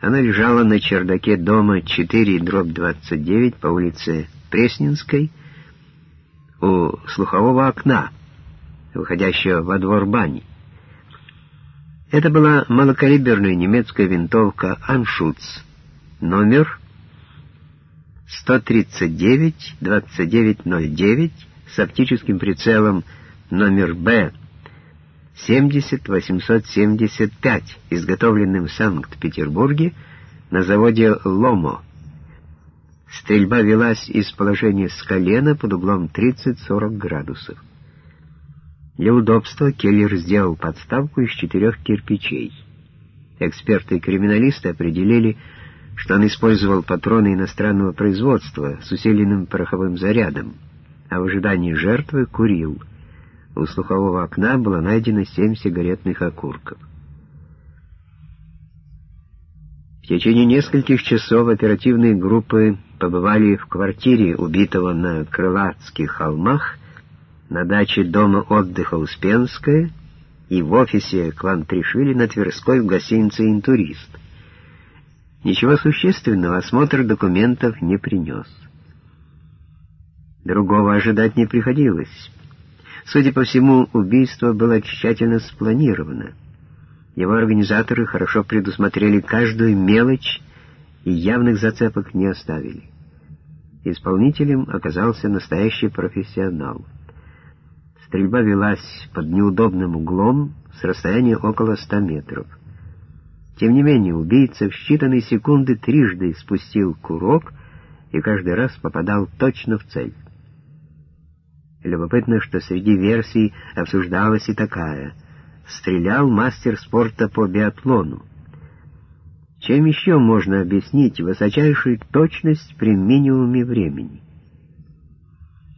Она лежала на чердаке дома 4-29 по улице Пресненской у слухового окна, выходящего во двор бани. Это была малокалиберная немецкая винтовка «Аншуц», номер 139-2909 с оптическим прицелом номер Б 70875, изготовленным в Санкт-Петербурге на заводе «Ломо». Стрельба велась из положения с колена под углом 30-40 градусов. Для удобства Келлер сделал подставку из четырех кирпичей. Эксперты и криминалисты определили, что он использовал патроны иностранного производства с усиленным пороховым зарядом, а в ожидании жертвы курил. У слухового окна было найдено семь сигаретных окурков. В течение нескольких часов оперативные группы побывали в квартире убитого на Крылатских холмах, на даче дома отдыха Успенская и в офисе клан Тришвили на Тверской в гостинице «Интурист». Ничего существенного осмотр документов не принес. Другого ожидать не приходилось. Судя по всему, убийство было тщательно спланировано. Его организаторы хорошо предусмотрели каждую мелочь и явных зацепок не оставили. Исполнителем оказался настоящий профессионал. Стрельба велась под неудобным углом с расстояния около 100 метров. Тем не менее, убийца в считанные секунды трижды спустил курок и каждый раз попадал точно в цель. Любопытно, что среди версий обсуждалась и такая. Стрелял мастер спорта по биатлону. Чем еще можно объяснить высочайшую точность при минимуме времени?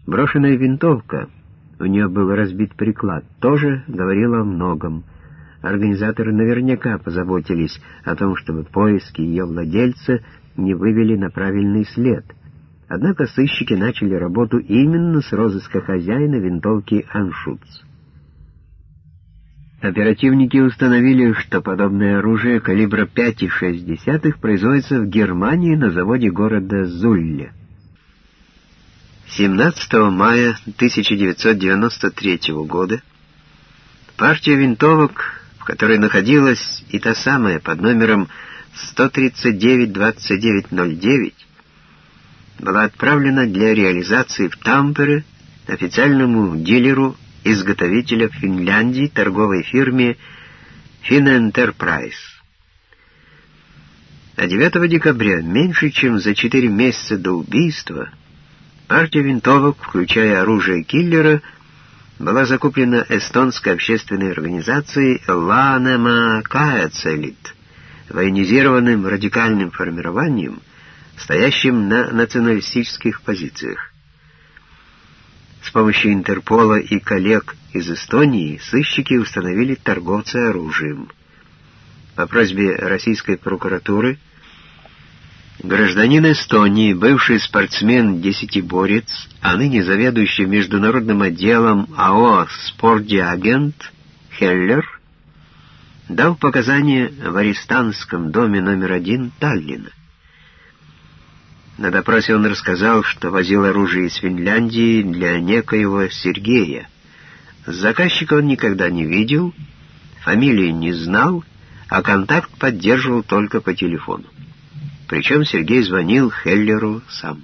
Брошенная винтовка, у нее был разбит приклад, тоже говорила о многом — Организаторы наверняка позаботились о том, чтобы поиски ее владельца не вывели на правильный след. Однако сыщики начали работу именно с розыска хозяина винтовки «Аншуц». Оперативники установили, что подобное оружие калибра 5,6 производится в Германии на заводе города Зулле. 17 мая 1993 года партия винтовок которой находилась и та самая под номером 139-2909, была отправлена для реализации в Тампере официальному дилеру-изготовителя в Финляндии торговой фирме Finenterprise. А 9 декабря, меньше чем за 4 месяца до убийства, партия винтовок, включая оружие киллера, была закуплена эстонской общественной организацией «Ланема Каэцелит», военизированным радикальным формированием, стоящим на националистических позициях. С помощью Интерпола и коллег из Эстонии сыщики установили торговца оружием. По просьбе российской прокуратуры Гражданин Эстонии, бывший спортсмен-десятиборец, а ныне заведующий международным отделом АО «Спортдиагент» Хеллер, дал показания в арестантском доме номер один Таллина. На допросе он рассказал, что возил оружие из Финляндии для некоего Сергея. Заказчика он никогда не видел, фамилии не знал, а контакт поддерживал только по телефону. Причем Сергей звонил Хеллеру сам.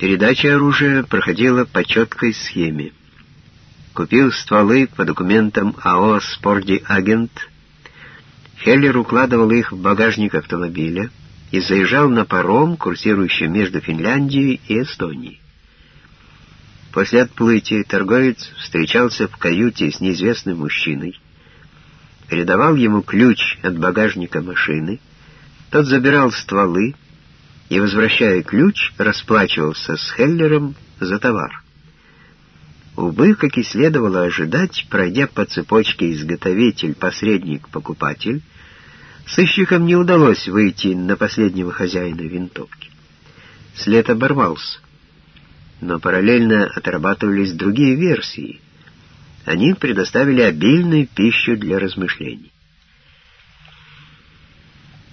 Передача оружия проходила по четкой схеме. Купил стволы по документам АО «Спорди Агент». Хеллер укладывал их в багажник автомобиля и заезжал на паром, курсирующий между Финляндией и Эстонией. После отплытия торговец встречался в каюте с неизвестным мужчиной, передавал ему ключ от багажника машины, тот забирал стволы и, возвращая ключ, расплачивался с Хеллером за товар. Увы, как и следовало ожидать, пройдя по цепочке изготовитель, посредник, покупатель, сыщикам не удалось выйти на последнего хозяина винтовки. След оборвался, но параллельно отрабатывались другие версии — они предоставили обильную пищу для размышлений.